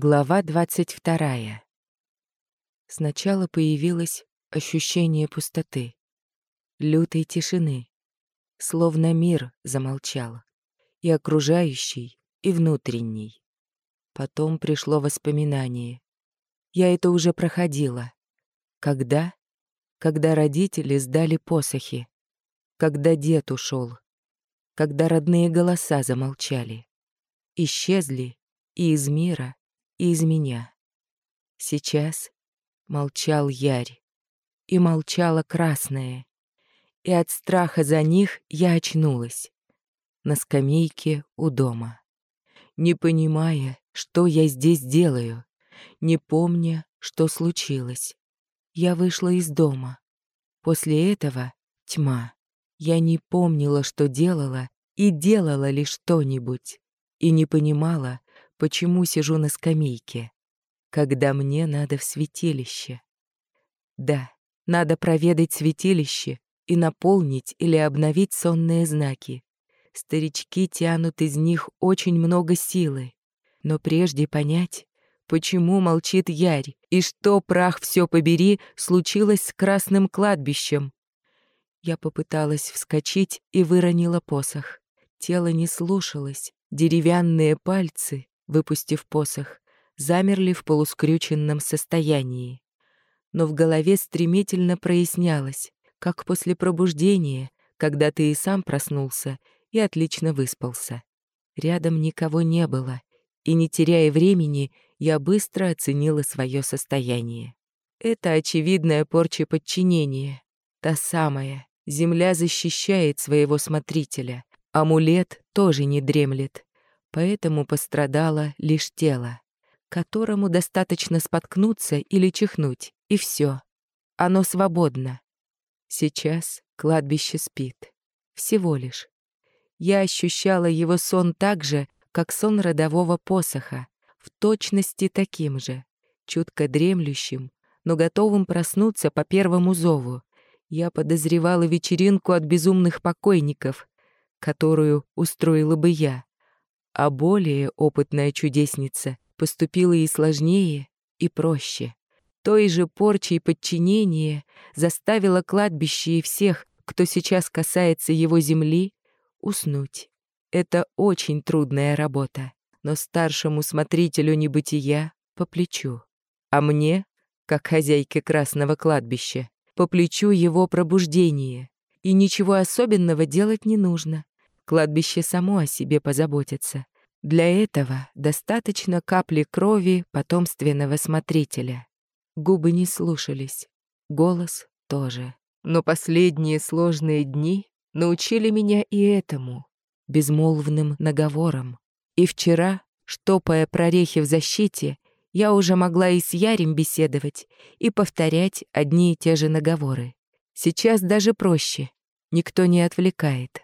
Глава двадцать вторая. Сначала появилось ощущение пустоты, лютой тишины, словно мир замолчал, и окружающий, и внутренний. Потом пришло воспоминание. Я это уже проходила. Когда? Когда родители сдали посохи. Когда дед ушел. Когда родные голоса замолчали. Исчезли и из мира, из меня. Сейчас молчал Ярь, и молчала Красная, и от страха за них я очнулась на скамейке у дома, не понимая, что я здесь делаю, не помня, что случилось. Я вышла из дома. После этого тьма. Я не помнила, что делала, и делала ли что-нибудь, и не понимала, почему сижу на скамейке, когда мне надо в святилище. Да, надо проведать святилище и наполнить или обновить сонные знаки. Старички тянут из них очень много силы. Но прежде понять, почему молчит Ярь и что, прах все побери, случилось с красным кладбищем. Я попыталась вскочить и выронила посох. Тело не слушалось, деревянные пальцы выпустив посох, замерли в полускрюченном состоянии. Но в голове стремительно прояснялось, как после пробуждения, когда ты и сам проснулся и отлично выспался. Рядом никого не было, и, не теряя времени, я быстро оценила свое состояние. Это очевидная порча подчинения. Та самая. Земля защищает своего смотрителя. Амулет тоже не дремлет поэтому пострадало лишь тело, которому достаточно споткнуться или чихнуть, и все. Оно свободно. Сейчас кладбище спит. Всего лишь. Я ощущала его сон так же, как сон родового посоха, в точности таким же, чутко дремлющим, но готовым проснуться по первому зову. Я подозревала вечеринку от безумных покойников, которую устроила бы я а более опытная чудесница поступила и сложнее, и проще. Той же порчей подчинения заставила кладбище и всех, кто сейчас касается его земли, уснуть. Это очень трудная работа, но старшему смотрителю небытия по плечу. А мне, как хозяйке Красного кладбища, по плечу его пробуждение. И ничего особенного делать не нужно. Кладбище само о себе позаботится. Для этого достаточно капли крови потомственного смотрителя. Губы не слушались, голос тоже. Но последние сложные дни научили меня и этому, безмолвным наговорам. И вчера, штопая прорехи в защите, я уже могла и с Ярем беседовать, и повторять одни и те же наговоры. Сейчас даже проще, никто не отвлекает.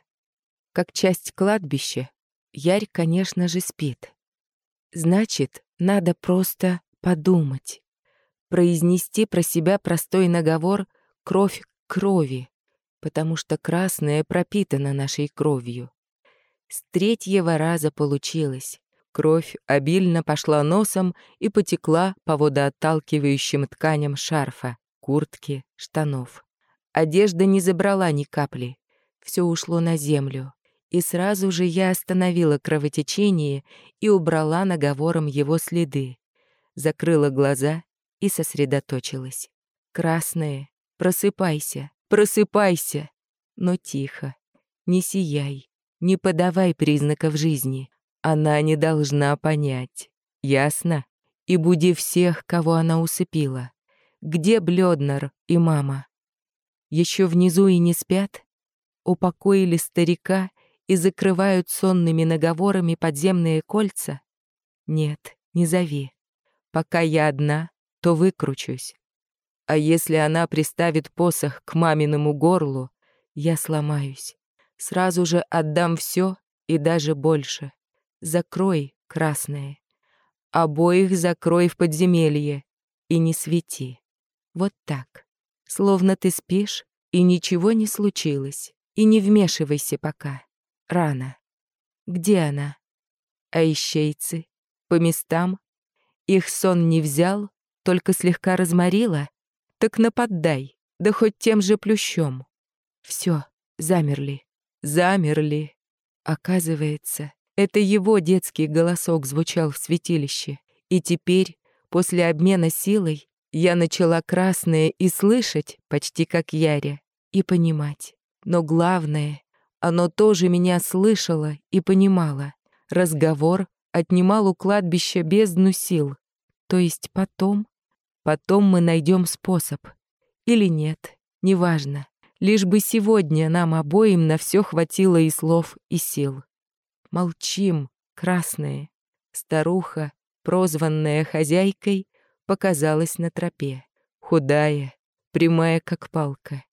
Как часть кладбища, Ярь, конечно же, спит. Значит, надо просто подумать. Произнести про себя простой наговор «кровь к крови», потому что красная пропитана нашей кровью. С третьего раза получилось. Кровь обильно пошла носом и потекла по водоотталкивающим тканям шарфа, куртки, штанов. Одежда не забрала ни капли все ушло на землю. И сразу же я остановила кровотечение и убрала наговором его следы. Закрыла глаза и сосредоточилась. «Красные, просыпайся, просыпайся!» Но тихо, не сияй, не подавай признаков жизни. Она не должна понять. Ясно? И буди всех, кого она усыпила. Где Блёднер и мама? Еще внизу и не спят? упокоили старика и закрывают сонными наговорами подземные кольца? Нет, не зови. Пока я одна, то выкручусь. А если она приставит посох к маминому горлу, я сломаюсь. Сразу же отдам все и даже больше. Закрой, красное. Обоих закрой в подземелье и не свети. Вот так. Словно ты спишь, и ничего не случилось. И не вмешивайся пока. Рано. Где она? А ищейцы? По местам? Их сон не взял, только слегка разморила? Так наподдай, да хоть тем же плющом. Все, замерли, замерли. Оказывается, это его детский голосок звучал в святилище. И теперь, после обмена силой, я начала красное и слышать, почти как Яря, и понимать. Но главное, оно тоже меня слышало и понимало. Разговор отнимал у кладбища бездну сил. То есть потом, потом мы найдем способ. Или нет, неважно. Лишь бы сегодня нам обоим на все хватило и слов, и сил. Молчим, красные. Старуха, прозванная хозяйкой, показалась на тропе. Худая, прямая, как палка.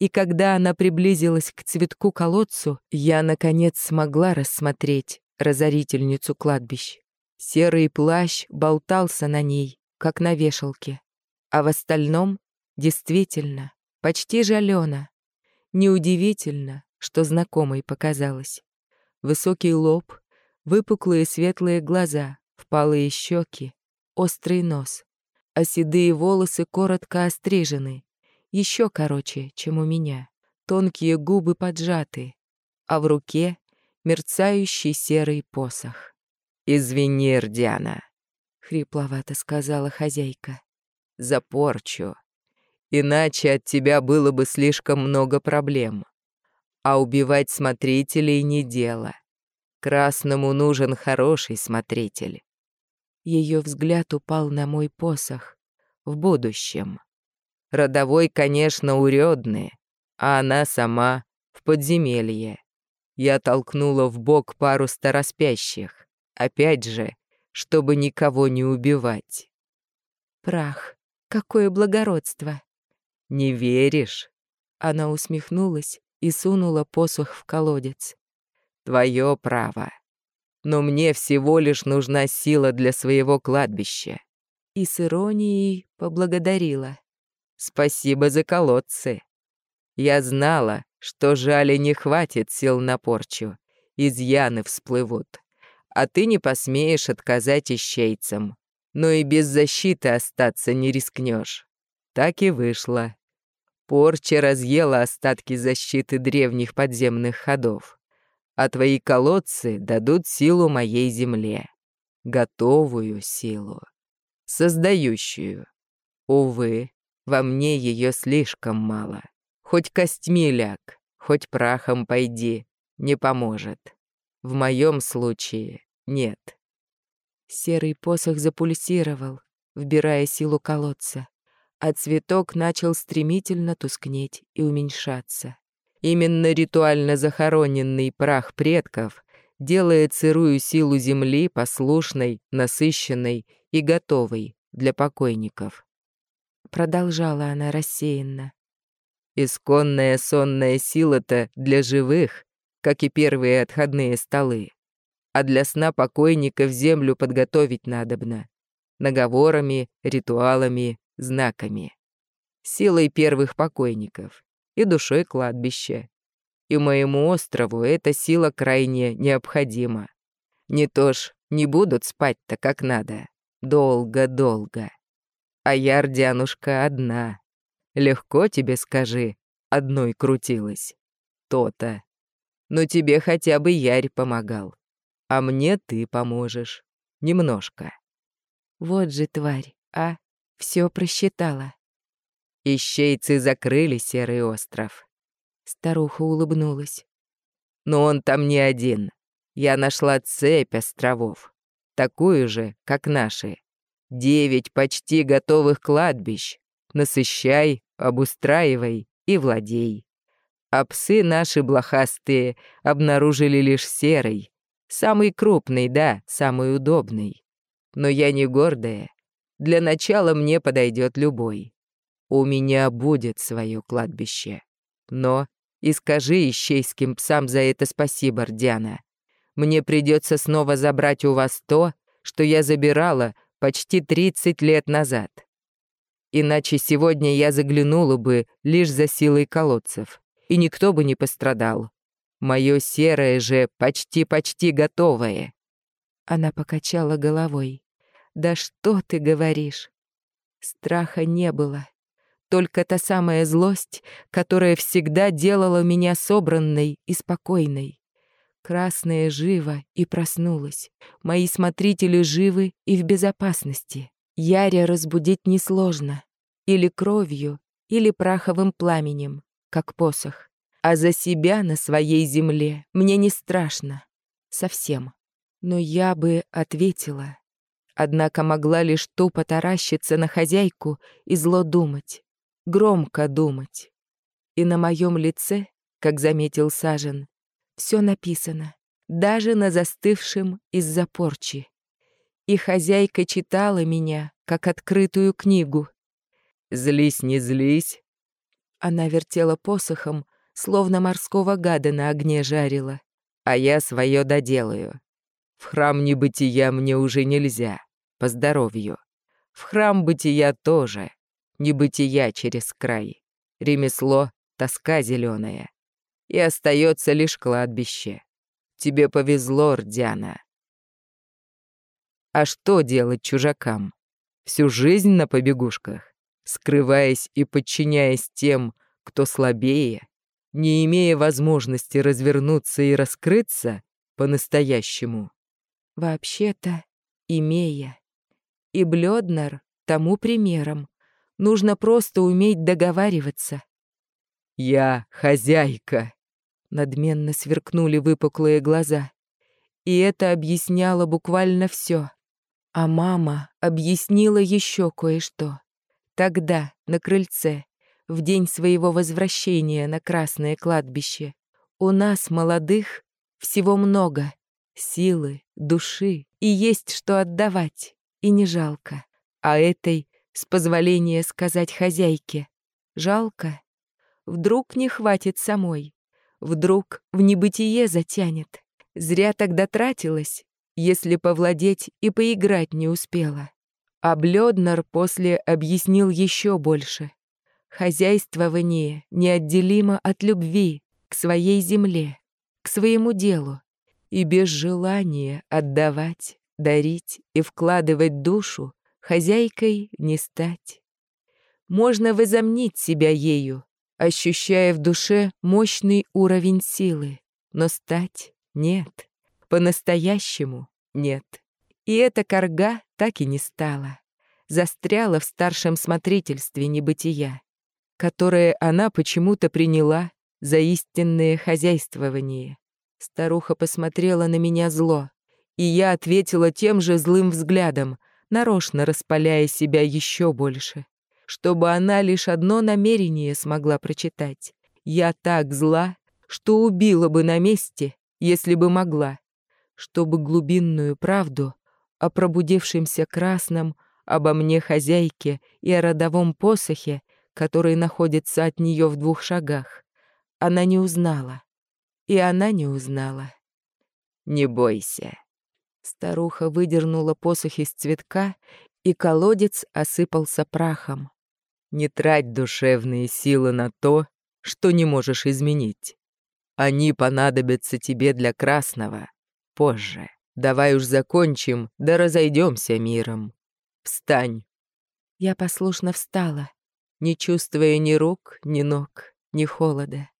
И когда она приблизилась к цветку-колодцу, я, наконец, смогла рассмотреть разорительницу кладбищ. Серый плащ болтался на ней, как на вешалке. А в остальном, действительно, почти жалена. Неудивительно, что знакомой показалось. Высокий лоб, выпуклые светлые глаза, впалые щеки, острый нос, а седые волосы коротко острижены, еще короче, чем у меня, тонкие губы поджаты, а в руке мерцающий серый посох. «Извини, Эрдиана», — хрипловато сказала хозяйка, — «за порчу. Иначе от тебя было бы слишком много проблем. А убивать смотрителей не дело. Красному нужен хороший смотритель». Ее взгляд упал на мой посох. В будущем. Родовой, конечно, уродный, а она сама в подземелье. Я толкнула в бок пару староспящих. Опять же, чтобы никого не убивать. Прах, какое благородство. Не веришь? Она усмехнулась и сунула посох в колодец. Твое право. Но мне всего лишь нужна сила для своего кладбища. И с иронией поблагодарила. Спасибо за колодцы. Я знала, что жали не хватит сил на порчу, изъяны всплывут. А ты не посмеешь отказать ищейцам, но и без защиты остаться не рискнешь. Так и вышло. Порча разъела остатки защиты древних подземных ходов, а твои колодцы дадут силу моей земле. Готовую силу. Создающую. Увы, во мне ее слишком мало. Хоть костьми ляг, хоть прахом пойди, не поможет. В моем случае нет. Серый посох запульсировал, вбирая силу колодца, а цветок начал стремительно тускнеть и уменьшаться. Именно ритуально захороненный прах предков делает сырую силу земли послушной, насыщенной и готовой для покойников. Продолжала она рассеянно. Исконная сонная сила-то для живых, как и первые отходные столы. А для сна покойников землю подготовить надобно. Наговорами, ритуалами, знаками. Силой первых покойников и душой кладбища. И моему острову эта сила крайне необходима. Не то ж не будут спать-то как надо. Долго-долго. А я, Рдянушка, одна. Легко тебе, скажи, одной крутилась. То-то. Но тебе хотя бы Ярь помогал. А мне ты поможешь. Немножко. Вот же тварь, а? Все просчитала. Ищейцы закрыли Серый остров. Старуха улыбнулась. Но он там не один. Я нашла цепь островов. Такую же, как наши. Девять почти готовых кладбищ, насыщай, обустраивай и владей. А псы наши блохастые обнаружили лишь серый. Самый крупный, да, самый удобный. Но я не гордая. Для начала мне подойдет любой. У меня будет свое кладбище. Но и скажи ищейским псам за это спасибо, Рдяна. Мне придется снова забрать у вас то, что я забирала почти 30 лет назад. Иначе сегодня я заглянула бы лишь за силой колодцев, и никто бы не пострадал. Мое серое же почти-почти готовое. Она покачала головой. Да что ты говоришь? Страха не было. Только та самая злость, которая всегда делала меня собранной и спокойной. Красная жива и проснулась. Мои смотрители живы и в безопасности. Яря разбудить несложно. Или кровью, или праховым пламенем, как посох. А за себя на своей земле мне не страшно. Совсем. Но я бы ответила. Однако могла лишь тупо таращиться на хозяйку и зло думать. Громко думать. И на моем лице, как заметил Сажен, все написано. Даже на застывшем из-за порчи. И хозяйка читала меня, как открытую книгу. «Злись, не злись». Она вертела посохом, словно морского гада на огне жарила. «А я свое доделаю. В храм небытия мне уже нельзя, по здоровью. В храм бытия тоже, небытия через край. Ремесло — тоска зеленая. И остается лишь кладбище. Тебе повезло, Рдяна. А что делать чужакам? Всю жизнь на побегушках, скрываясь и подчиняясь тем, кто слабее, не имея возможности развернуться и раскрыться по-настоящему. Вообще-то, имея. И Блёднер тому примером. Нужно просто уметь договариваться. «Я хозяйка», — надменно сверкнули выпуклые глаза. И это объясняло буквально все. А мама объяснила еще кое-что. Тогда, на крыльце, в день своего возвращения на Красное кладбище. У нас, молодых, всего много. Силы, души, и есть что отдавать, и не жалко. А этой, с позволения сказать хозяйке, жалко. Вдруг не хватит самой, вдруг в небытие затянет. Зря тогда тратилась, если повладеть и поиграть не успела. А Блёднер после объяснил еще больше. Хозяйствование неотделимо от любви к своей земле, к своему делу, и без желания отдавать, дарить и вкладывать душу хозяйкой не стать. Можно возомнить себя ею, ощущая в душе мощный уровень силы, но стать нет, по-настоящему нет. И эта корга так и не стала, застряла в старшем смотрительстве небытия которое она почему-то приняла за истинное хозяйствование. Старуха посмотрела на меня зло, и я ответила тем же злым взглядом, нарочно распаляя себя еще больше, чтобы она лишь одно намерение смогла прочитать. Я так зла, что убила бы на месте, если бы могла, чтобы глубинную правду о пробудившемся красном, обо мне хозяйке и о родовом посохе который находится от нее в двух шагах, она не узнала. И она не узнала. «Не бойся». Старуха выдернула посох из цветка, и колодец осыпался прахом. «Не трать душевные силы на то, что не можешь изменить. Они понадобятся тебе для красного. Позже. Давай уж закончим, да разойдемся миром. Встань». Я послушно встала не чувствуя ни рук, ни ног, ни холода.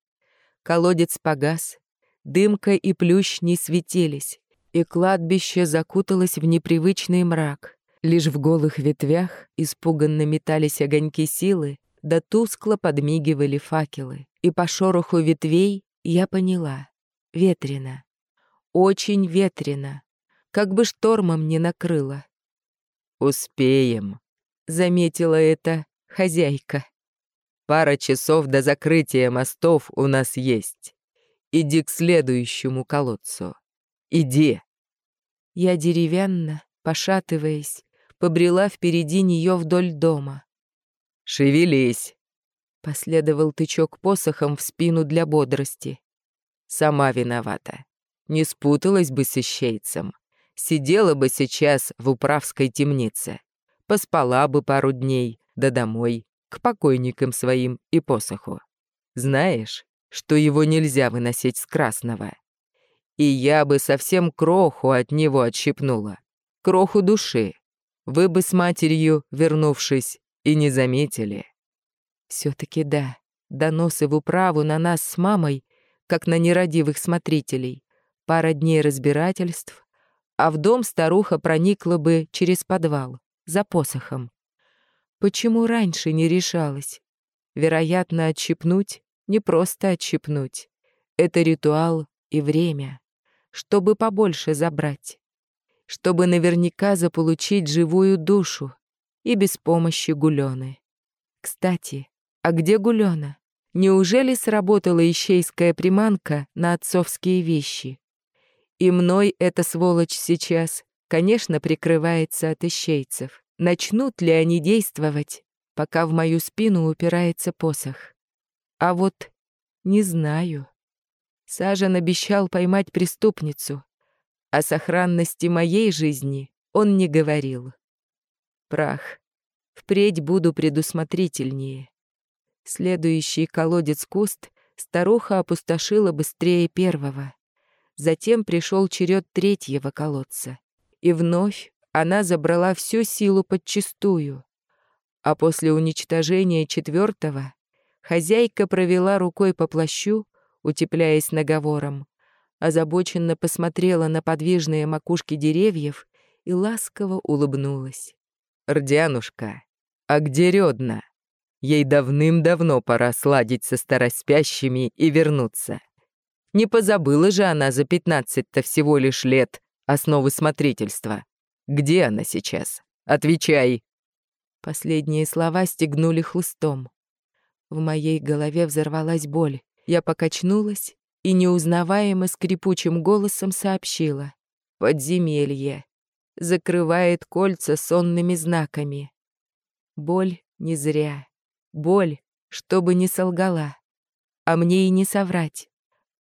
Колодец погас, дымка и плющ не светились, и кладбище закуталось в непривычный мрак. Лишь в голых ветвях испуганно метались огоньки силы, да тускло подмигивали факелы. И по шороху ветвей я поняла — ветрено. Очень ветрено. Как бы штормом не накрыло. «Успеем», — заметила это хозяйка. Пара часов до закрытия мостов у нас есть. Иди к следующему колодцу. Иди. Я деревянно, пошатываясь, побрела впереди нее вдоль дома. «Шевелись!» Последовал тычок посохом в спину для бодрости. «Сама виновата. Не спуталась бы с ищейцем. Сидела бы сейчас в управской темнице. Поспала бы пару дней, да домой, к покойникам своим и посоху. Знаешь, что его нельзя выносить с красного. И я бы совсем кроху от него отщипнула. Кроху души. Вы бы с матерью, вернувшись, и не заметили. все таки да, доносы в управу на нас с мамой, как на нерадивых смотрителей, пара дней разбирательств, а в дом старуха проникла бы через подвал, за посохом. Почему раньше не решалась? Вероятно, отщипнуть не просто отщипнуть. Это ритуал и время, чтобы побольше забрать, чтобы наверняка заполучить живую душу и без помощи Гулёны. Кстати, а где Гулёна? Неужели сработала ищейская приманка на отцовские вещи? И мной эта сволочь сейчас, конечно, прикрывается от ищейцев. Начнут ли они действовать, пока в мою спину упирается посох? А вот не знаю. Сажен обещал поймать преступницу. О сохранности моей жизни он не говорил. Прах. Впредь буду предусмотрительнее. Следующий колодец-куст старуха опустошила быстрее первого. Затем пришел черед третьего колодца. И вновь она забрала всю силу подчистую. А после уничтожения четвертого хозяйка провела рукой по плащу, утепляясь наговором, озабоченно посмотрела на подвижные макушки деревьев и ласково улыбнулась. «Рдянушка, а где Рёдна? Ей давным-давно пора сладить со староспящими и вернуться. Не позабыла же она за пятнадцать-то всего лишь лет основы смотрительства. Где она сейчас? Отвечай!» Последние слова стегнули хлыстом. В моей голове взорвалась боль. Я покачнулась и неузнаваемо скрипучим голосом сообщила. «Подземелье. Закрывает кольца сонными знаками. Боль не зря. Боль, чтобы не солгала. А мне и не соврать.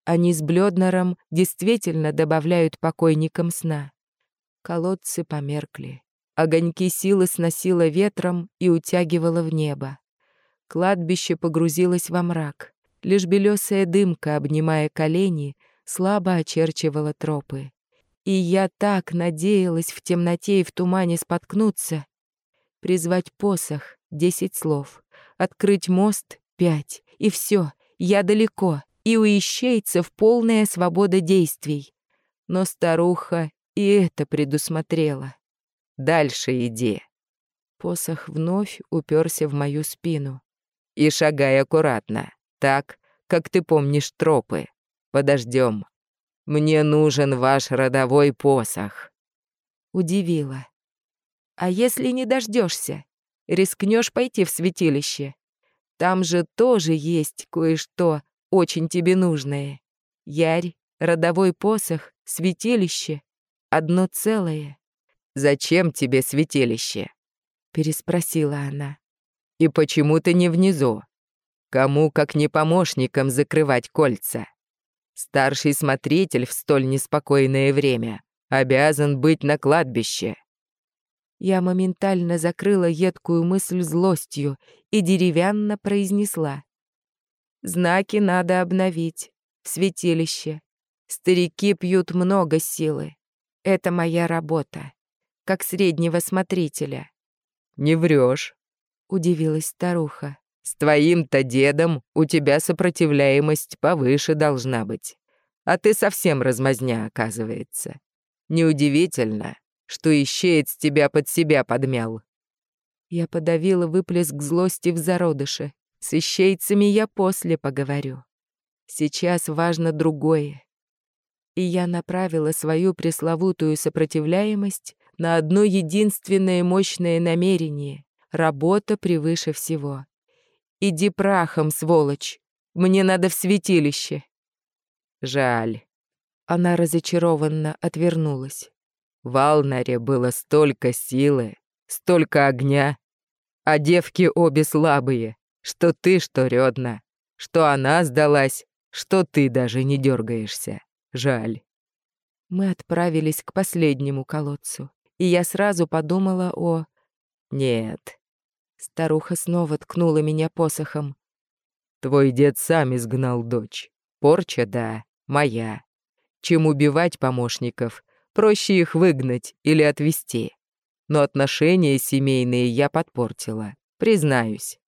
Они с Блёднером действительно добавляют покойникам сна. Колодцы померкли. Огоньки силы сносило ветром и утягивало в небо. Кладбище погрузилось во мрак. Лишь белесая дымка, обнимая колени, слабо очерчивала тропы. И я так надеялась в темноте и в тумане споткнуться. Призвать посох — десять слов. Открыть мост — пять. И все, я далеко. И у ищейцев полная свобода действий. Но старуха и это предусмотрела. Дальше иди. Посох вновь уперся в мою спину. И шагай аккуратно, так, как ты помнишь тропы. Подождем. Мне нужен ваш родовой посох. Удивила. А если не дождешься, рискнешь пойти в святилище? Там же тоже есть кое-что очень тебе нужное. Ярь, родовой посох, святилище одно целое. «Зачем тебе святилище?» — переспросила она. «И почему ты не внизу? Кому, как не помощникам, закрывать кольца? Старший смотритель в столь неспокойное время обязан быть на кладбище». Я моментально закрыла едкую мысль злостью и деревянно произнесла. «Знаки надо обновить. В святилище. Старики пьют много силы. Это моя работа, как среднего смотрителя. Не врешь, удивилась старуха. С твоим-то дедом у тебя сопротивляемость повыше должна быть. А ты совсем размазня, оказывается. Неудивительно, что ищеец тебя под себя подмял. Я подавила выплеск злости в зародыше. С ищейцами я после поговорю. Сейчас важно другое и я направила свою пресловутую сопротивляемость на одно единственное мощное намерение — работа превыше всего. «Иди прахом, сволочь! Мне надо в святилище!» «Жаль». Она разочарованно отвернулась. В Алнаре было столько силы, столько огня, а девки обе слабые, что ты, что Рёдна, что она сдалась, что ты даже не дергаешься. Жаль. Мы отправились к последнему колодцу, и я сразу подумала о... Нет. Старуха снова ткнула меня посохом. Твой дед сам изгнал дочь. Порча, да, моя. Чем убивать помощников, проще их выгнать или отвести. Но отношения семейные я подпортила, признаюсь.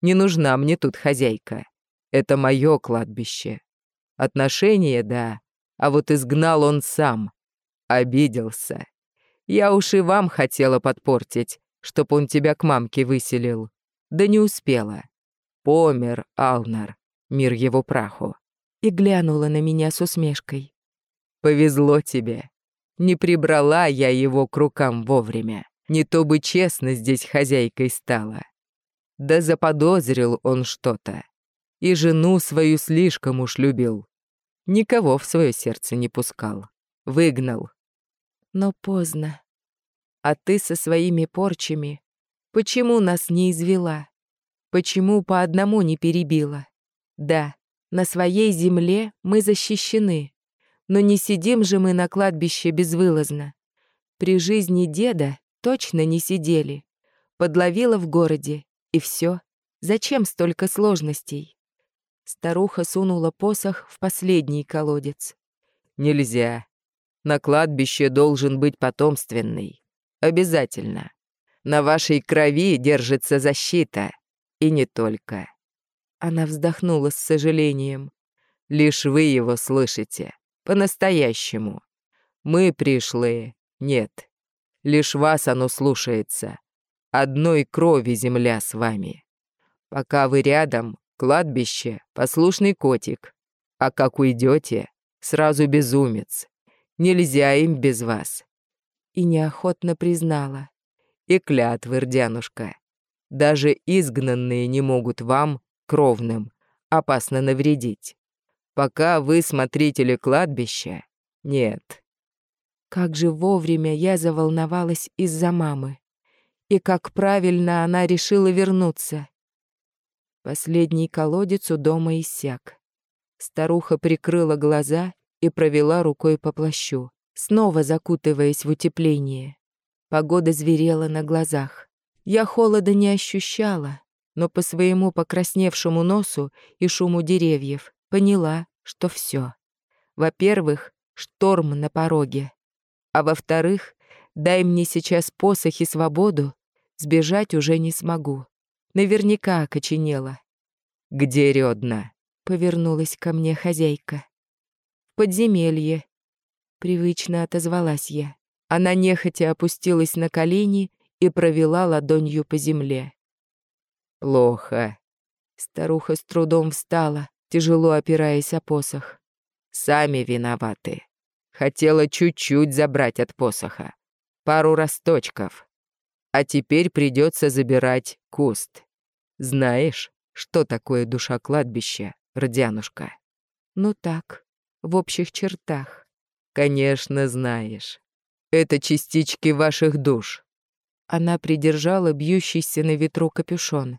Не нужна мне тут хозяйка. Это мое кладбище. Отношения, да, а вот изгнал он сам. Обиделся. Я уж и вам хотела подпортить, чтоб он тебя к мамке выселил. Да не успела. Помер Алнар, мир его праху. И глянула на меня с усмешкой. Повезло тебе. Не прибрала я его к рукам вовремя. Не то бы честно здесь хозяйкой стала. Да заподозрил он что-то. И жену свою слишком уж любил. Никого в свое сердце не пускал. Выгнал. Но поздно. А ты со своими порчами почему нас не извела? Почему по одному не перебила? Да, на своей земле мы защищены, но не сидим же мы на кладбище безвылазно. При жизни деда точно не сидели. Подловила в городе, и все. Зачем столько сложностей? Старуха сунула посох в последний колодец. «Нельзя. На кладбище должен быть потомственный. Обязательно. На вашей крови держится защита. И не только». Она вздохнула с сожалением. «Лишь вы его слышите. По-настоящему. Мы пришлые. Нет. Лишь вас оно слушается. Одной крови земля с вами. Пока вы рядом, Кладбище — послушный котик. А как уйдете, сразу безумец. Нельзя им без вас. И неохотно признала. И клятвы, Рдянушка. Даже изгнанные не могут вам, кровным, опасно навредить. Пока вы смотрители кладбища, нет. Как же вовремя я заволновалась из-за мамы. И как правильно она решила вернуться. Последний колодец у дома иссяк. Старуха прикрыла глаза и провела рукой по плащу, снова закутываясь в утепление. Погода зверела на глазах. Я холода не ощущала, но по своему покрасневшему носу и шуму деревьев поняла, что все. Во-первых, шторм на пороге. А во-вторых, дай мне сейчас посох и свободу, сбежать уже не смогу. Наверняка окоченела. «Где Рёдна?» — повернулась ко мне хозяйка. «В подземелье», — привычно отозвалась я. Она нехотя опустилась на колени и провела ладонью по земле. «Плохо». Старуха с трудом встала, тяжело опираясь о посох. «Сами виноваты. Хотела чуть-чуть забрать от посоха. Пару росточков а теперь придется забирать куст. Знаешь, что такое душа кладбища, Родянушка? Ну так, в общих чертах. Конечно, знаешь. Это частички ваших душ. Она придержала бьющийся на ветру капюшон.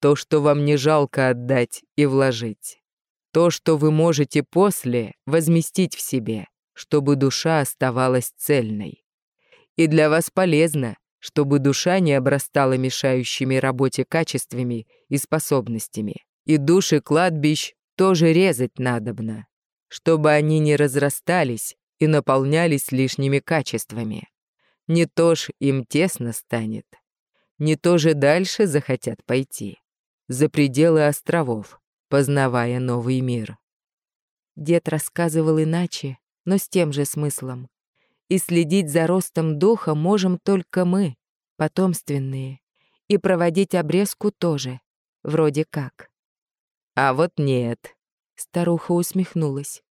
То, что вам не жалко отдать и вложить. То, что вы можете после возместить в себе, чтобы душа оставалась цельной. И для вас полезно, чтобы душа не обрастала мешающими работе качествами и способностями. И души кладбищ тоже резать надобно, чтобы они не разрастались и наполнялись лишними качествами. Не то ж им тесно станет, не то же дальше захотят пойти, за пределы островов, познавая новый мир. Дед рассказывал иначе, но с тем же смыслом и следить за ростом духа можем только мы, потомственные, и проводить обрезку тоже, вроде как. А вот нет. Старуха усмехнулась.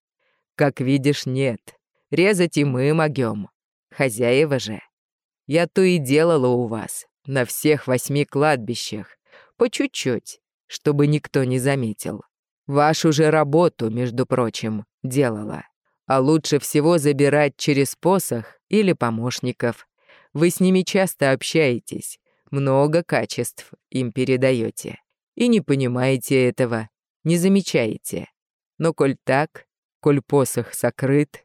Как видишь, нет. Резать и мы могем. Хозяева же. Я то и делала у вас, на всех восьми кладбищах, по чуть-чуть, чтобы никто не заметил. Вашу же работу, между прочим, делала а лучше всего забирать через посох или помощников. Вы с ними часто общаетесь, много качеств им передаете. И не понимаете этого, не замечаете. Но коль так, коль посох сокрыт...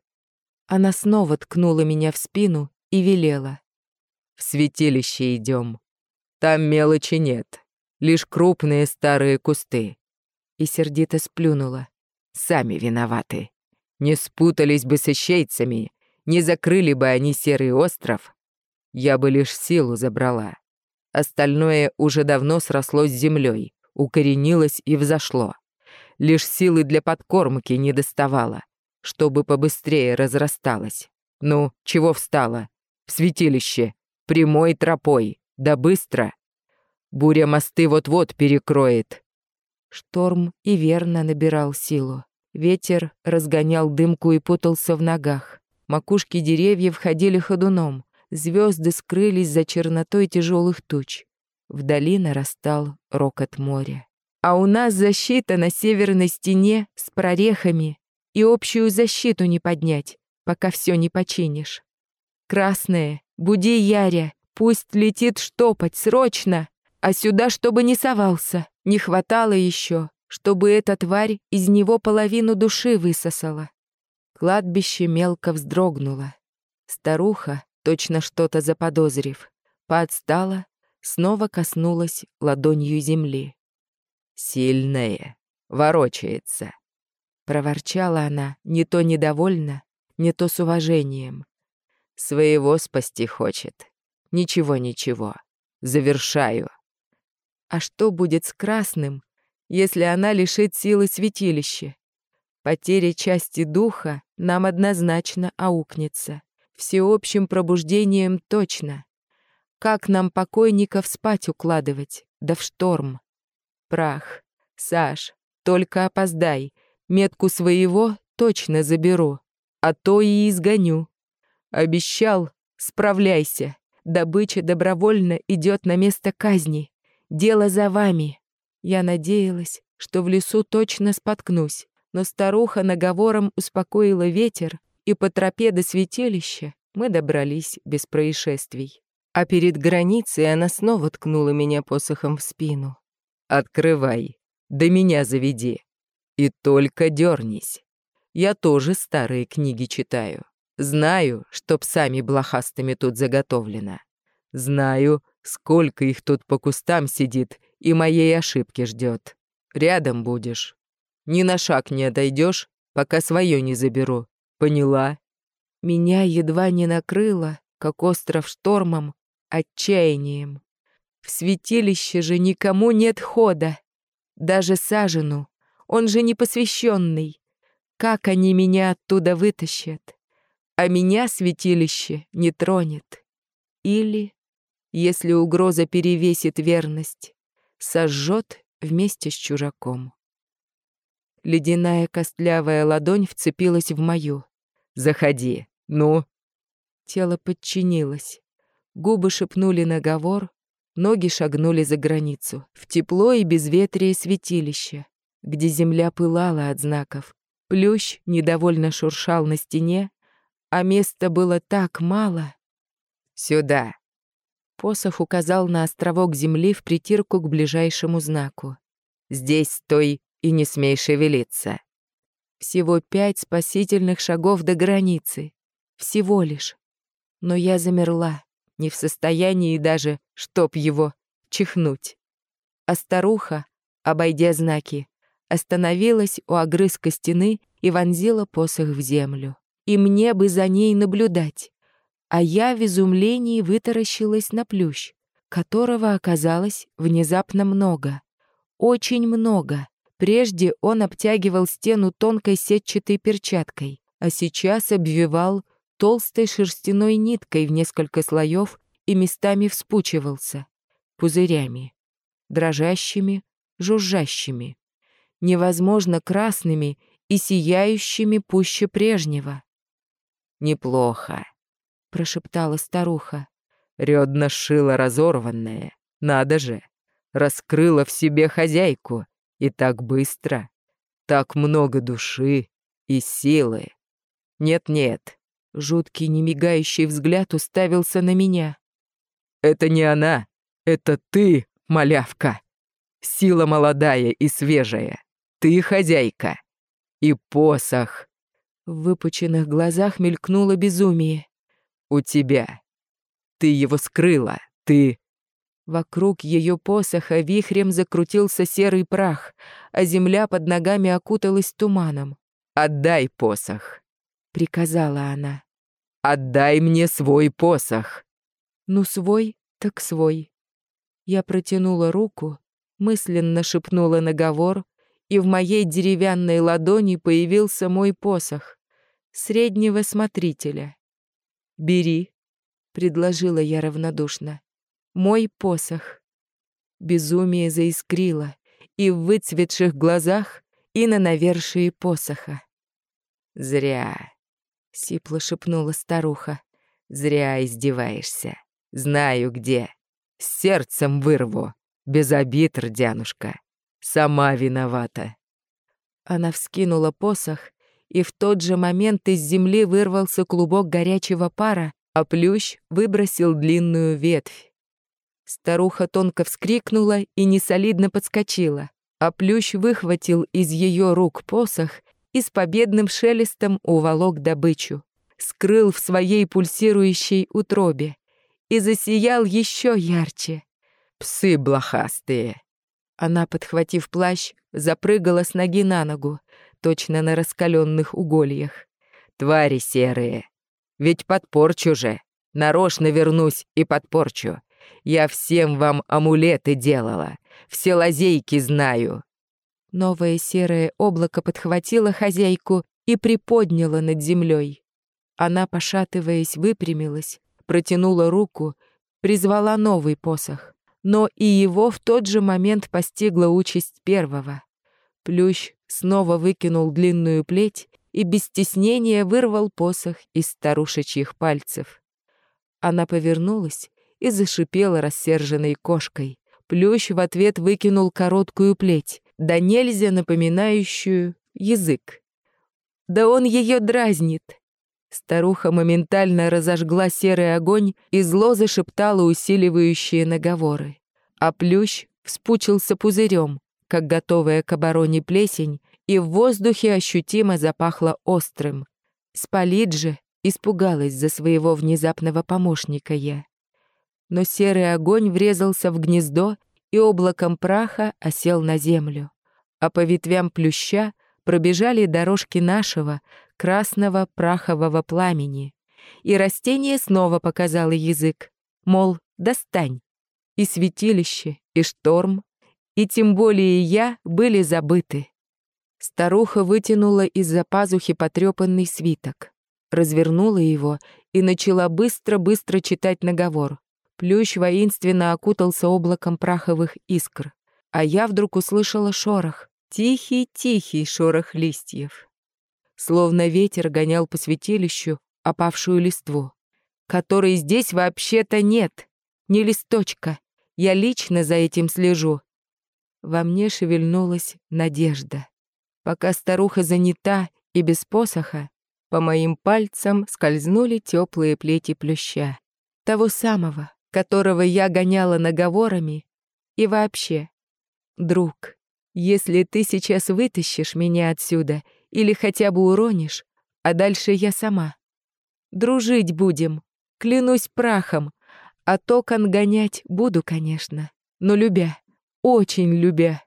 Она снова ткнула меня в спину и велела. В святилище идем. Там мелочи нет, лишь крупные старые кусты. И сердито сплюнула. Сами виноваты. Не спутались бы с ищейцами, не закрыли бы они серый остров. я бы лишь силу забрала. Остальное уже давно срослось с землей, укоренилось и взошло. Лишь силы для подкормки не доставало, чтобы побыстрее разрасталось. Ну, чего встала? В святилище, прямой тропой, да быстро. Буря мосты вот-вот перекроет. Шторм и верно набирал силу. Ветер разгонял дымку и путался в ногах. Макушки деревьев ходили ходуном. Звезды скрылись за чернотой тяжелых туч. Вдали нарастал рокот моря. А у нас защита на северной стене с прорехами, и общую защиту не поднять, пока все не починишь. Красная, буди Яря, пусть летит штопать срочно, а сюда, чтобы не совался. Не хватало еще, чтобы эта тварь из него половину души высосала. Кладбище мелко вздрогнуло. Старуха, точно что-то заподозрив, подстала, снова коснулась ладонью земли. «Сильная, ворочается», — проворчала она, не то недовольна, не то с уважением. «Своего спасти хочет. Ничего-ничего. Завершаю». А что будет с красным, если она лишит силы святилища? Потеря части духа нам однозначно аукнется. Всеобщим пробуждением точно. Как нам покойников спать укладывать, да в шторм? Прах, Саш, только опоздай. Метку своего точно заберу, а то и изгоню. Обещал, справляйся. Добыча добровольно идет на место казни. Дело за вами. Я надеялась, что в лесу точно споткнусь, но старуха наговором успокоила ветер, и по тропе до святилища мы добрались без происшествий. А перед границей она снова ткнула меня посохом в спину. «Открывай, до меня заведи. И только дернись. Я тоже старые книги читаю. Знаю, что псами блохастыми тут заготовлено. Знаю, сколько их тут по кустам сидит и моей ошибки ждет. Рядом будешь. Ни на шаг не отойдешь, пока свое не заберу. Поняла?» Меня едва не накрыло, как остров штормом, отчаянием. В святилище же никому нет хода. Даже Сажену. Он же не посвященный. Как они меня оттуда вытащат? А меня святилище не тронет. Или, если угроза перевесит верность, сожжет вместе с чужаком. Ледяная костлявая ладонь вцепилась в мою. «Заходи, ну?» Тело подчинилось. Губы шепнули наговор, ноги шагнули за границу, в тепло и безветрие святилища, где земля пылала от знаков. Плющ недовольно шуршал на стене, а места было так мало. «Сюда!» Посох указал на островок земли в притирку к ближайшему знаку. «Здесь стой и не смей шевелиться». Всего пять спасительных шагов до границы. Всего лишь. Но я замерла не в состоянии даже, чтоб его, чихнуть. А старуха, обойдя знаки, остановилась у огрызка стены и вонзила посох в землю. И мне бы за ней наблюдать. А я в изумлении вытаращилась на плющ, которого оказалось внезапно много. Очень много. Прежде он обтягивал стену тонкой сетчатой перчаткой, а сейчас обвивал толстой шерстяной ниткой в несколько слоев и местами вспучивался, пузырями, дрожащими, жужжащими, невозможно красными и сияющими пуще прежнего. «Неплохо», — прошептала старуха. Рёдно шила разорванная, надо же, раскрыла в себе хозяйку, и так быстро, так много души и силы. Нет-нет, Жуткий немигающий взгляд уставился на меня. «Это не она, это ты, малявка. Сила молодая и свежая. Ты хозяйка. И посох». В выпученных глазах мелькнуло безумие. «У тебя. Ты его скрыла. Ты...» Вокруг ее посоха вихрем закрутился серый прах, а земля под ногами окуталась туманом. «Отдай посох!» — приказала она. «Отдай мне свой посох!» Ну, свой, так свой. Я протянула руку, мысленно шепнула наговор, и в моей деревянной ладони появился мой посох среднего смотрителя. «Бери», — предложила я равнодушно, — «мой посох». Безумие заискрило и в выцветших глазах, и на навершии посоха. «Зря», — сипло шепнула старуха, — «зря издеваешься. Знаю где. С сердцем вырву. Без обид, рдянушка. Сама виновата». Она вскинула посох, и в тот же момент из земли вырвался клубок горячего пара, а плющ выбросил длинную ветвь. Старуха тонко вскрикнула и несолидно подскочила, а плющ выхватил из ее рук посох и с победным шелестом уволок добычу, скрыл в своей пульсирующей утробе и засиял еще ярче. «Псы блохастые!» Она, подхватив плащ, запрыгала с ноги на ногу, точно на раскаленных угольях. «Твари серые! Ведь подпорчу же! Нарочно вернусь и подпорчу! Я всем вам амулеты делала, все лазейки знаю!» Новое серое облако подхватило хозяйку и приподняло над землей. Она, пошатываясь, выпрямилась, протянула руку, призвала новый посох. Но и его в тот же момент постигла участь первого. Плющ снова выкинул длинную плеть и без стеснения вырвал посох из старушечьих пальцев. Она повернулась и зашипела рассерженной кошкой. Плющ в ответ выкинул короткую плеть, да нельзя напоминающую язык. Да он ее дразнит. Старуха моментально разожгла серый огонь и зло зашептала усиливающие наговоры. А плющ вспучился пузырем, как готовая к обороне плесень, и в воздухе ощутимо запахло острым. Спалит же испугалась за своего внезапного помощника я. Но серый огонь врезался в гнездо и облаком праха осел на землю. А по ветвям плюща пробежали дорожки нашего красного прахового пламени. И растение снова показало язык, мол, достань. И святилище, и шторм, и тем более я были забыты. Старуха вытянула из-за пазухи потрепанный свиток, развернула его и начала быстро-быстро читать наговор. Плющ воинственно окутался облаком праховых искр, а я вдруг услышала шорох, тихий-тихий шорох листьев. Словно ветер гонял по святилищу опавшую листву, которой здесь вообще-то нет, ни листочка. Я лично за этим слежу, во мне шевельнулась надежда. Пока старуха занята и без посоха, по моим пальцам скользнули теплые плети плюща. Того самого, которого я гоняла наговорами. И вообще, друг, если ты сейчас вытащишь меня отсюда или хотя бы уронишь, а дальше я сама. Дружить будем, клянусь прахом, а токон гонять буду, конечно, но любя очень любя.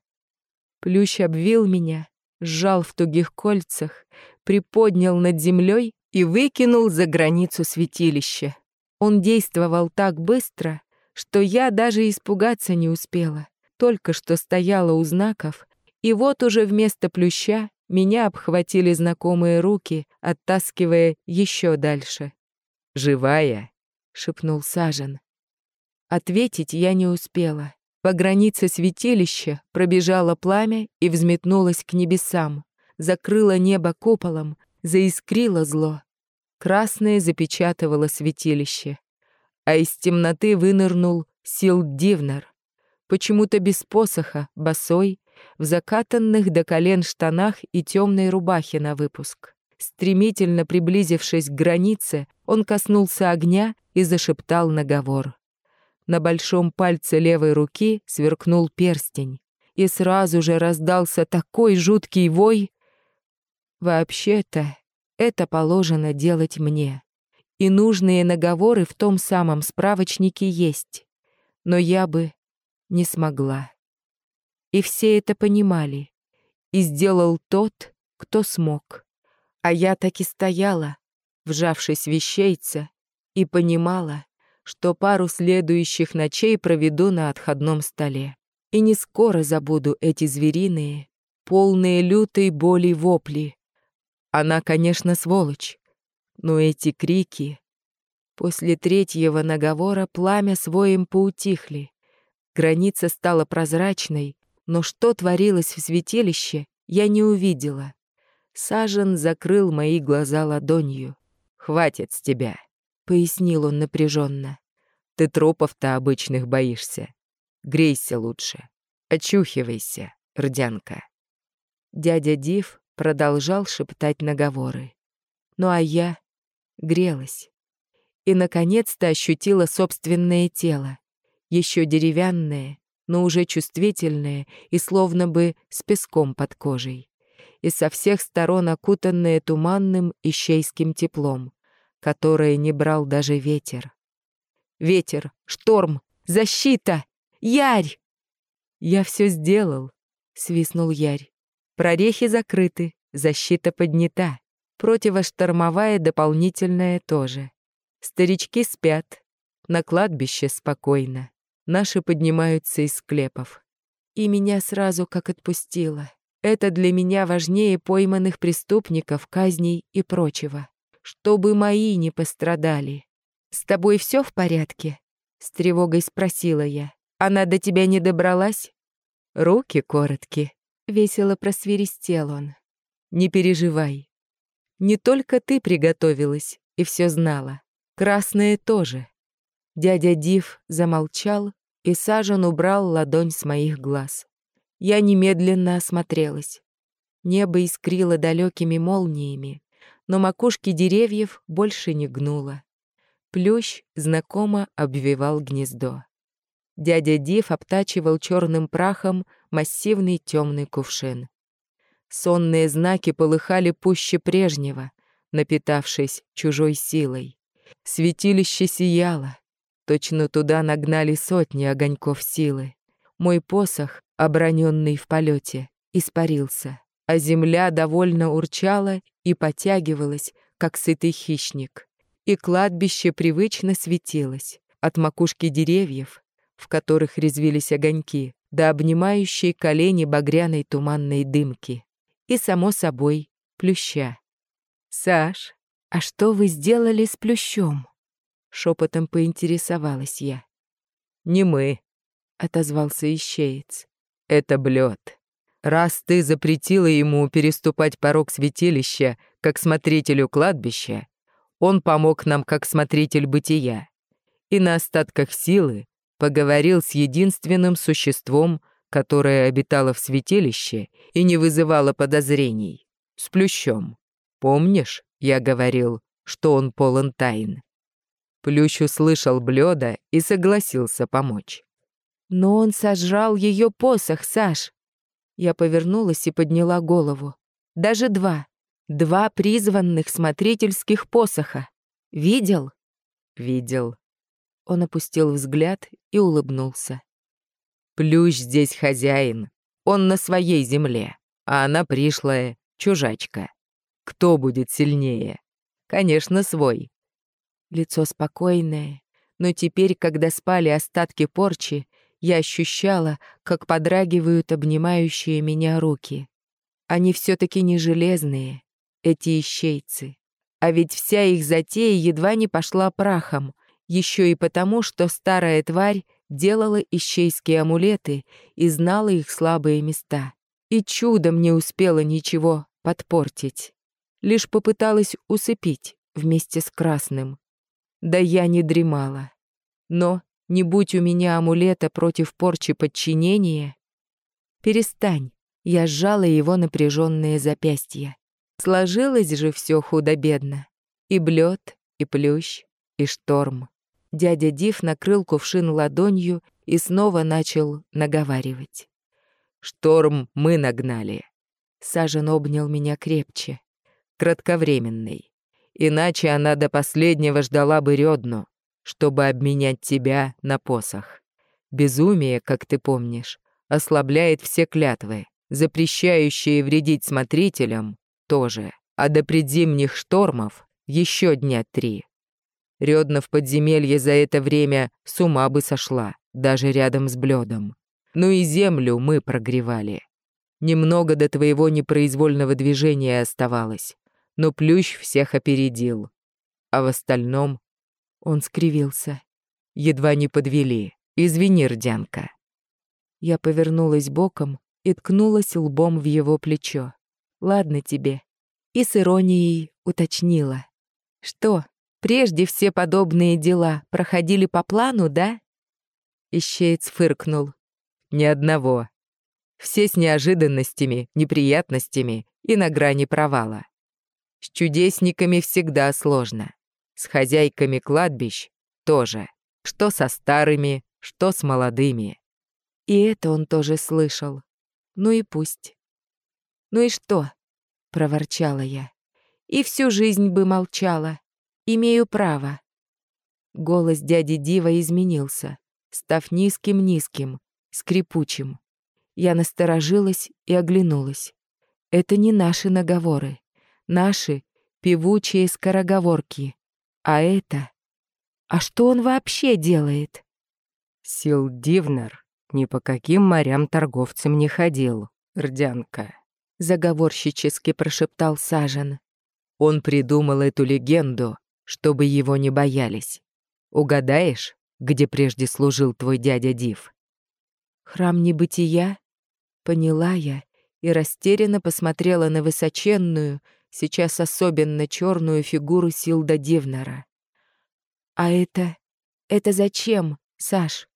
Плющ обвил меня, сжал в тугих кольцах, приподнял над землей и выкинул за границу святилища. Он действовал так быстро, что я даже испугаться не успела. Только что стояла у знаков, и вот уже вместо плюща меня обхватили знакомые руки, оттаскивая еще дальше. «Живая?» — шепнул Сажен. Ответить я не успела. По границе святилища пробежало пламя и взметнулось к небесам, закрыло небо куполом, заискрило зло. Красное запечатывало святилище. А из темноты вынырнул Сил Дивнер. Почему-то без посоха, босой, в закатанных до колен штанах и темной рубахе на выпуск. Стремительно приблизившись к границе, он коснулся огня и зашептал наговор. На большом пальце левой руки сверкнул перстень, и сразу же раздался такой жуткий вой. Вообще-то, это положено делать мне. И нужные наговоры в том самом справочнике есть. Но я бы не смогла. И все это понимали. И сделал тот, кто смог. А я так и стояла, вжавшись в вещейца, и понимала, что пару следующих ночей проведу на отходном столе. И не скоро забуду эти звериные, полные лютой боли вопли. Она, конечно, сволочь, но эти крики... После третьего наговора пламя своим поутихли. Граница стала прозрачной, но что творилось в святилище, я не увидела. Сажен закрыл мои глаза ладонью. «Хватит с тебя», — пояснил он напряженно. «Ты трупов-то обычных боишься. Грейся лучше. Очухивайся, рдянка». Дядя Див продолжал шептать наговоры. Ну а я грелась. И, наконец-то, ощутила собственное тело. Еще деревянное, но уже чувствительное и словно бы с песком под кожей. И со всех сторон окутанное туманным ищейским теплом, которое не брал даже ветер. «Ветер! Шторм! Защита! Ярь!» «Я все сделал», — свистнул Ярь. «Прорехи закрыты, защита поднята, противоштормовая дополнительная тоже. Старички спят, на кладбище спокойно. Наши поднимаются из склепов. И меня сразу как отпустило. Это для меня важнее пойманных преступников, казней и прочего. Чтобы мои не пострадали. «С тобой все в порядке?» — с тревогой спросила я. «Она до тебя не добралась?» «Руки короткие», — весело просверистел он. «Не переживай. Не только ты приготовилась и все знала. Красные тоже. Дядя Див замолчал, и Сажен убрал ладонь с моих глаз. Я немедленно осмотрелась. Небо искрило далекими молниями, но макушки деревьев больше не гнуло. Плющ знакомо обвивал гнездо. Дядя Див обтачивал черным прахом массивный темный кувшин. Сонные знаки полыхали пуще прежнего, напитавшись чужой силой. Святилище сияло. Точно туда нагнали сотни огоньков силы. Мой посох, оброненный в полете, испарился, а земля довольно урчала и потягивалась, как сытый хищник. И кладбище привычно светилось. От макушки деревьев, в которых резвились огоньки, до обнимающей колени багряной туманной дымки. И, само собой, плюща. «Саш, «А что вы сделали с плющом?» Шепотом поинтересовалась я. «Не мы», — отозвался ищеец. «Это блёд. Раз ты запретила ему переступать порог святилища, как смотрителю кладбища, он помог нам как смотритель бытия. И на остатках силы поговорил с единственным существом, которое обитало в святилище и не вызывало подозрений, с плющом. Помнишь?» Я говорил, что он полон тайн. Плющ услышал блюдо и согласился помочь. «Но он сожрал ее посох, Саш!» Я повернулась и подняла голову. «Даже два. Два призванных смотрительских посоха. Видел?» «Видел». Он опустил взгляд и улыбнулся. «Плющ здесь хозяин. Он на своей земле, а она пришлая, чужачка. Кто будет сильнее? Конечно, свой. Лицо спокойное, но теперь, когда спали остатки порчи, я ощущала, как подрагивают обнимающие меня руки. Они все таки не железные, эти ищейцы. А ведь вся их затея едва не пошла прахом, еще и потому, что старая тварь делала ищейские амулеты и знала их слабые места. И чудом не успела ничего подпортить лишь попыталась усыпить вместе с красным. Да я не дремала. Но, не будь у меня амулета против порчи подчинения... Перестань, я сжала его напряженные запястья. Сложилось же все худо-бедно. И блед, и плющ, и шторм. Дядя Див накрыл кувшин ладонью и снова начал наговаривать. «Шторм мы нагнали». Сажен обнял меня крепче кратковременный. Иначе она до последнего ждала бы Рёдну, чтобы обменять тебя на посох. Безумие, как ты помнишь, ослабляет все клятвы, запрещающие вредить смотрителям, тоже. А до предзимних штормов еще дня три. Рёдна в подземелье за это время с ума бы сошла, даже рядом с блёдом. Ну и землю мы прогревали. Немного до твоего непроизвольного движения оставалось, но плющ всех опередил. А в остальном он скривился. Едва не подвели. Извини, Рдянка. Я повернулась боком и ткнулась лбом в его плечо. Ладно тебе. И с иронией уточнила. Что, прежде все подобные дела проходили по плану, да? Ищеец фыркнул. Ни одного. Все с неожиданностями, неприятностями и на грани провала. С чудесниками всегда сложно. С хозяйками кладбищ тоже. Что со старыми, что с молодыми. И это он тоже слышал. Ну и пусть. «Ну и что?» — проворчала я. «И всю жизнь бы молчала. Имею право». Голос дяди Дива изменился, став низким-низким, скрипучим. Я насторожилась и оглянулась. Это не наши наговоры. Наши певучие скороговорки. А это... А что он вообще делает? Сил Дивнер ни по каким морям торговцам не ходил, Рдянка. Заговорщически прошептал Сажен. Он придумал эту легенду, чтобы его не боялись. Угадаешь, где прежде служил твой дядя Див? Храм небытия? Поняла я и растерянно посмотрела на высоченную, сейчас особенно черную фигуру Силда Дивнера. «А это... это зачем, Саш?»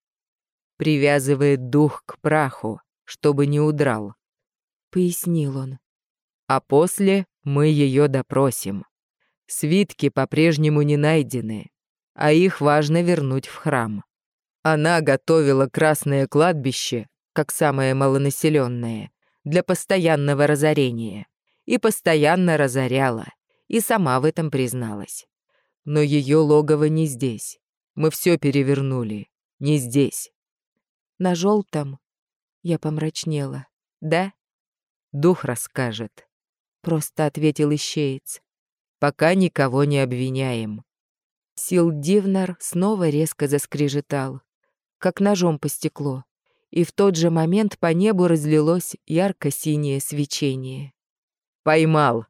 «Привязывает дух к праху, чтобы не удрал», — пояснил он. «А после мы ее допросим. Свитки по-прежнему не найдены, а их важно вернуть в храм. Она готовила красное кладбище как самое малонаселенное, для постоянного разорения. И постоянно разоряла, и сама в этом призналась. Но ее логово не здесь. Мы все перевернули. Не здесь. На желтом я помрачнела. Да? Дух расскажет. Просто ответил ищеец. Пока никого не обвиняем. Сил Дивнар снова резко заскрежетал, как ножом по стеклу и в тот же момент по небу разлилось ярко-синее свечение. «Поймал!»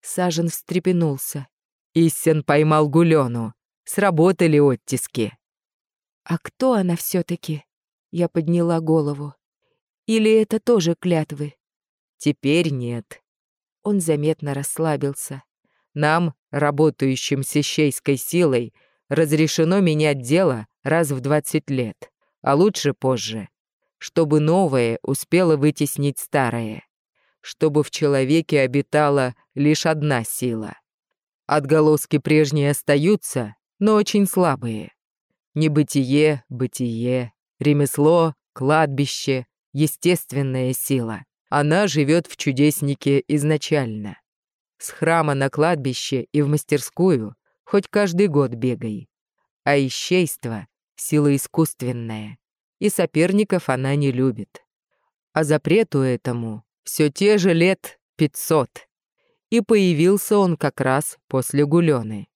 Сажен встрепенулся. «Иссен поймал Гулену. Сработали оттиски». «А кто она все таки Я подняла голову. «Или это тоже клятвы?» «Теперь нет». Он заметно расслабился. «Нам, работающим с ищейской силой, разрешено менять дело раз в двадцать лет, а лучше позже чтобы новое успело вытеснить старое, чтобы в человеке обитала лишь одна сила. Отголоски прежние остаются, но очень слабые. Небытие, бытие, ремесло, кладбище, естественная сила. Она живет в чудеснике изначально. С храма на кладбище и в мастерскую хоть каждый год бегай. А ищейство — сила искусственная и соперников она не любит. А запрету этому все те же лет пятьсот. И появился он как раз после Гулены.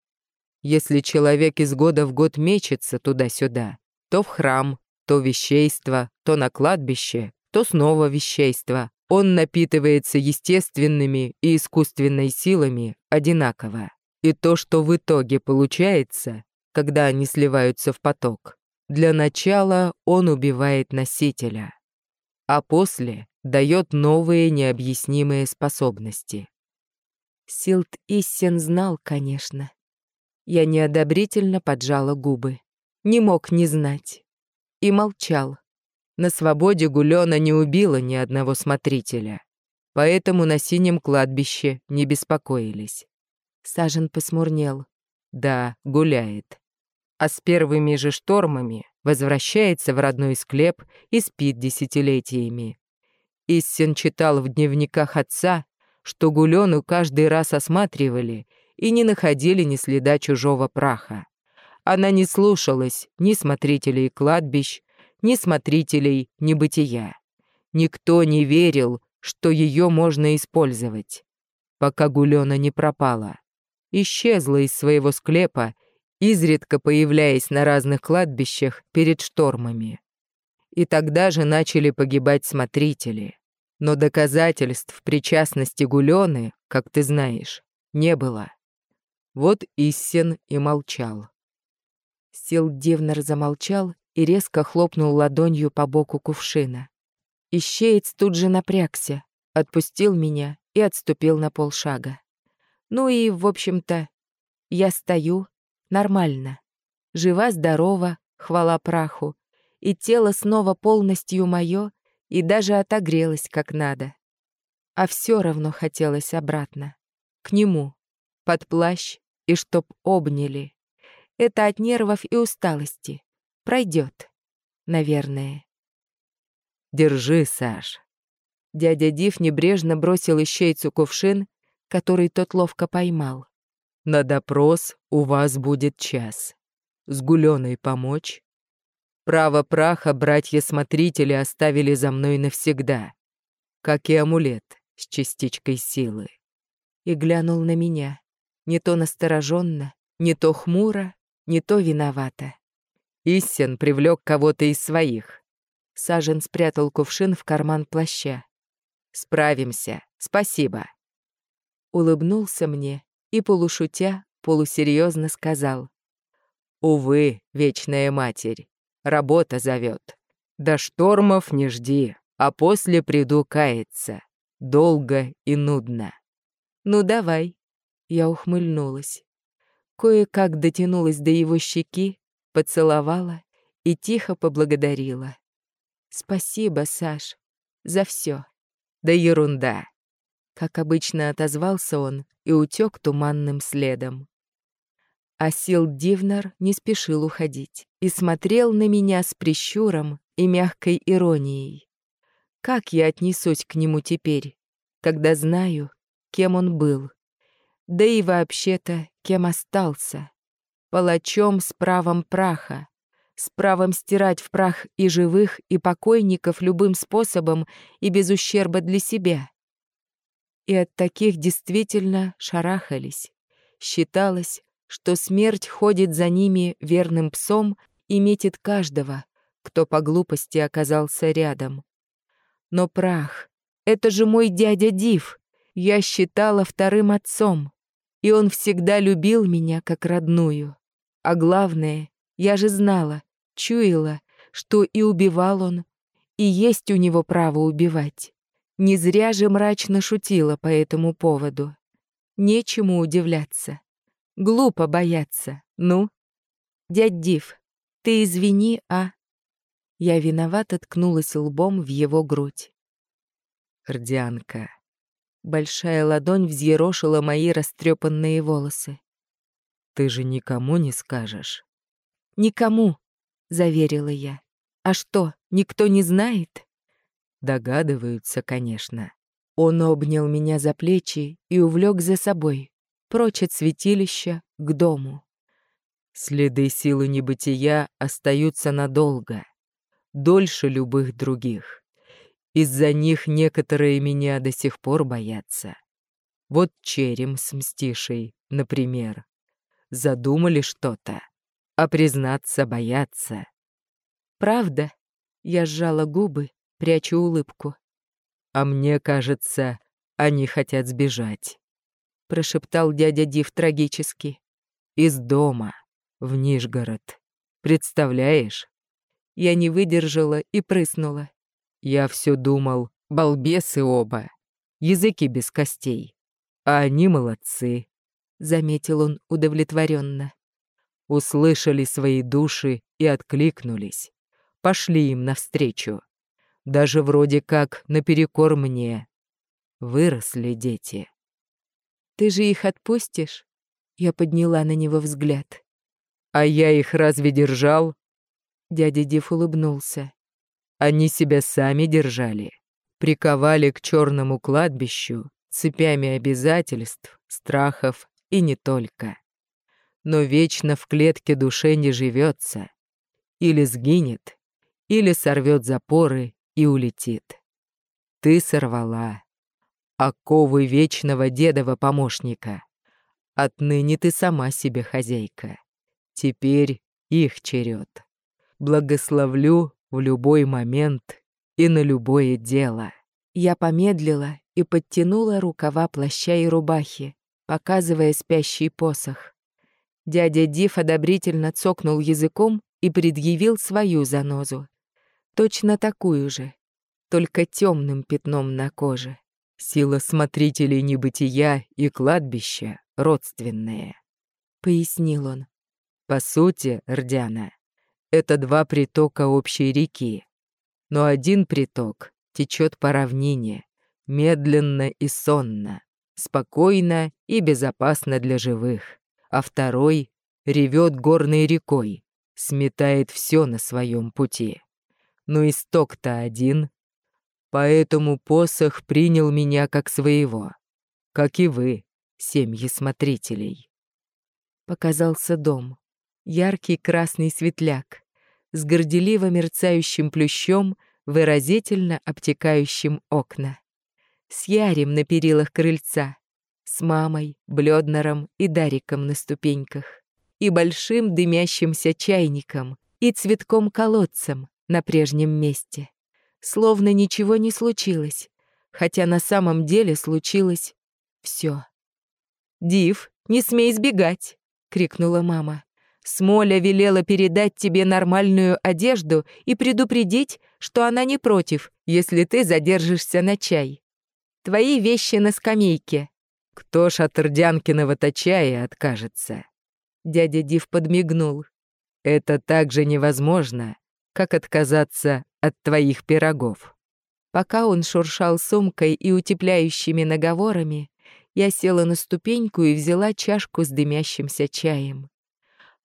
Если человек из года в год мечется туда-сюда, то в храм, то вещейство, то на кладбище, то снова вещейство, он напитывается естественными и искусственной силами одинаково. И то, что в итоге получается, когда они сливаются в поток, для начала он убивает носителя, а после дает новые необъяснимые способности. Силт Иссен знал, конечно. Я неодобрительно поджала губы. Не мог не знать. И молчал. На свободе Гулёна не убила ни одного смотрителя, поэтому на синем кладбище не беспокоились. Сажен посмурнел. Да, гуляет а с первыми же штормами возвращается в родной склеп и спит десятилетиями. Иссен читал в дневниках отца, что Гулену каждый раз осматривали и не находили ни следа чужого праха. Она не слушалась ни смотрителей кладбищ, ни смотрителей небытия. Никто не верил, что ее можно использовать, пока Гулена не пропала. Исчезла из своего склепа изредка появляясь на разных кладбищах перед штормами. И тогда же начали погибать смотрители. Но доказательств причастности Гулены, как ты знаешь, не было. Вот Иссен и молчал. Сил Дивнер замолчал и резко хлопнул ладонью по боку кувшина. Ищеец тут же напрягся, отпустил меня и отступил на полшага. Ну и, в общем-то, я стою нормально. Жива-здорова, хвала праху, и тело снова полностью мое и даже отогрелось как надо. А все равно хотелось обратно. К нему, под плащ, и чтоб обняли. Это от нервов и усталости. Пройдет, наверное. Держи, Саш. Дядя Див небрежно бросил ищейцу кувшин, который тот ловко поймал. На допрос у вас будет час. С Гуленой помочь? Право праха братья-смотрители оставили за мной навсегда, как и амулет с частичкой силы. И глянул на меня, не то настороженно, не то хмуро, не то виновато. Иссен привлек кого-то из своих. Сажен спрятал кувшин в карман плаща. «Справимся, спасибо». Улыбнулся мне и, полушутя, полусерьезно сказал. «Увы, вечная матерь, работа зовет. До штормов не жди, а после приду каяться. Долго и нудно». «Ну давай», — я ухмыльнулась. Кое-как дотянулась до его щеки, поцеловала и тихо поблагодарила. «Спасибо, Саш, за все. «Да ерунда», — как обычно отозвался он и утек туманным следом. А Сил Дивнер не спешил уходить и смотрел на меня с прищуром и мягкой иронией. Как я отнесусь к нему теперь, когда знаю, кем он был? Да и вообще-то, кем остался? Палачом с правом праха, с правом стирать в прах и живых, и покойников любым способом и без ущерба для себя и от таких действительно шарахались. Считалось, что смерть ходит за ними верным псом и метит каждого, кто по глупости оказался рядом. Но прах — это же мой дядя Див, я считала вторым отцом, и он всегда любил меня как родную. А главное, я же знала, чуяла, что и убивал он, и есть у него право убивать. Не зря же мрачно шутила по этому поводу. Нечему удивляться. Глупо бояться. Ну? Дядь Див, ты извини, а... Я виновато ткнулась лбом в его грудь. Рдянка. Большая ладонь взъерошила мои растрепанные волосы. Ты же никому не скажешь. Никому, заверила я. А что, никто не знает? Догадываются, конечно. Он обнял меня за плечи и увлек за собой, прочь от святилища, к дому. Следы силы небытия остаются надолго, дольше любых других. Из-за них некоторые меня до сих пор боятся. Вот черем с мстишей, например. Задумали что-то, а признаться боятся. «Правда?» — я сжала губы прячу улыбку. «А мне кажется, они хотят сбежать», — прошептал дядя Див трагически. «Из дома, в Нижгород. Представляешь?» Я не выдержала и прыснула. Я все думал, балбесы оба, языки без костей. А они молодцы, — заметил он удовлетворенно. Услышали свои души и откликнулись. Пошли им навстречу даже вроде как наперекор мне. Выросли дети. Ты же их отпустишь? Я подняла на него взгляд. А я их разве держал? Дядя Див улыбнулся. Они себя сами держали. Приковали к черному кладбищу цепями обязательств, страхов и не только. Но вечно в клетке душе не живется. Или сгинет, или сорвет запоры и улетит. Ты сорвала. Оковы вечного дедова помощника. Отныне ты сама себе хозяйка. Теперь их черед. Благословлю в любой момент и на любое дело. Я помедлила и подтянула рукава плаща и рубахи, показывая спящий посох. Дядя Див одобрительно цокнул языком и предъявил свою занозу. Точно такую же, только темным пятном на коже. Сила смотрителей небытия и кладбища родственные, — пояснил он. По сути, Рдяна, это два притока общей реки. Но один приток течет по равнине, медленно и сонно, спокойно и безопасно для живых, а второй ревет горной рекой, сметает все на своем пути. Но исток-то один, поэтому посох принял меня как своего, как и вы, семьи смотрителей. Показался дом яркий красный светляк с горделиво мерцающим плющом, выразительно обтекающим окна. С Ярем на перилах крыльца, с мамой, Блёднером и Дариком на ступеньках, и большим дымящимся чайником, и цветком-колодцем на прежнем месте. Словно ничего не случилось, хотя на самом деле случилось все. «Див, не смей сбегать!» — крикнула мама. Смоля велела передать тебе нормальную одежду и предупредить, что она не против, если ты задержишься на чай. Твои вещи на скамейке. Кто ж от Рдянкиного-то чая откажется? Дядя Див подмигнул. Это так же невозможно, как отказаться от твоих пирогов. Пока он шуршал сумкой и утепляющими наговорами, я села на ступеньку и взяла чашку с дымящимся чаем.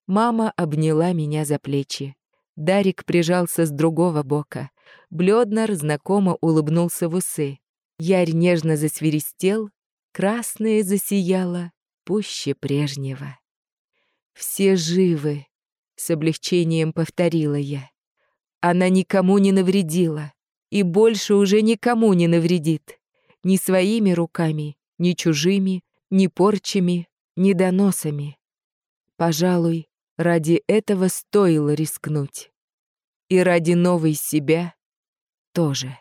Мама обняла меня за плечи. Дарик прижался с другого бока. Блёднер знакомо улыбнулся в усы. Ярь нежно засвиристел, красное засияло пуще прежнего. «Все живы», — с облегчением повторила я. «Она никому не навредила и больше уже никому не навредит. Ни своими руками, ни чужими, ни порчами, ни доносами. Пожалуй, Ради этого стоило рискнуть. И ради новой себя тоже.